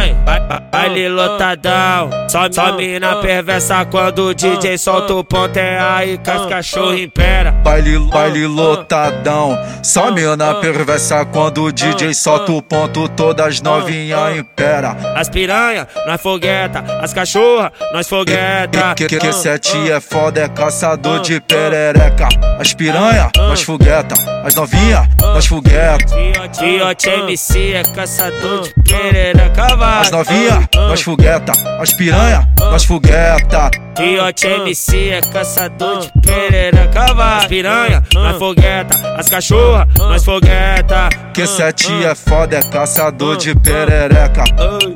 Ai, ba- ba- baile lotadão, só, só mina perversa quando o DJ solta o ponto é aí que as cachorro impera. Baile, baile lotadão, só mina perversa quando o DJ solta o ponto, todas novinha impera. As piranha, nós fogueta, as cachorra, nós fogueta. Que, que, que sete é foda, é caçador de perereca. As piranha, nós fogueta, as novinha, nós fogueta. Tiote MC é caçador de perereca, vai. As novinha, nós fogueta, as piranha, nós fogueta. Tiote MC é caçador de perereca, vai. As piranha, nós fogueta, as cachorra, nós fogueta. Que sete é foda, é caçador de perereca.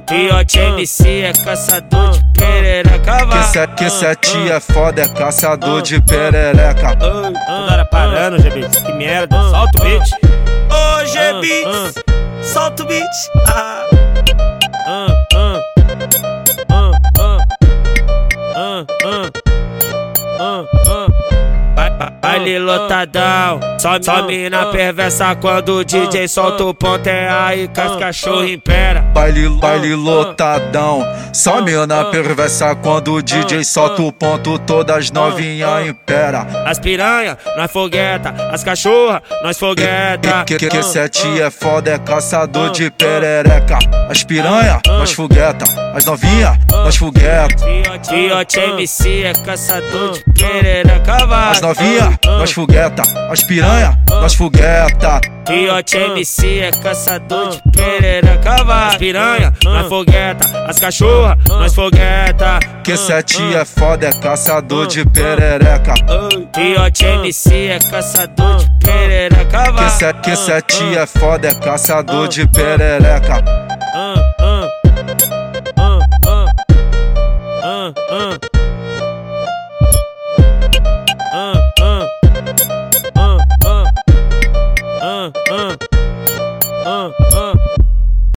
Tiote MC é caçador de perereca, Que, vai. se, que sete é foda, é caçador de perereca. Toda hora parando, GB. Que merda. Solta o beat. Ô, G-Beats, Solta o beat. Ah. Uh, uh, uh, uh, uh, uh. Baile lotadão, só, só mina perversa quando o DJ solta o ponto é aí que as cachorro impera. Baile, baile lotadão, só mina perversa quando o DJ solta o ponto, todas novinha impera. As piranha, nós fogueta, as cachorra, nós fogueta. Que, que, que sete é foda, é caçador de perereca. As piranha, nós fogueta, as novinha, nós fogueta. Tiote MC é caçador de perereca, vai. As novinha, nós fogueta, as piranha, nós fogueta. Tiote MC é caçador de perereca, vai. As piranha, nós fogueta, as cachorra, nós fogueta. Que sete é foda, é caçador de perereca. Tiote MC é caçador de perereca, Que, vai. se, que sete é foda, é caçador de perereca.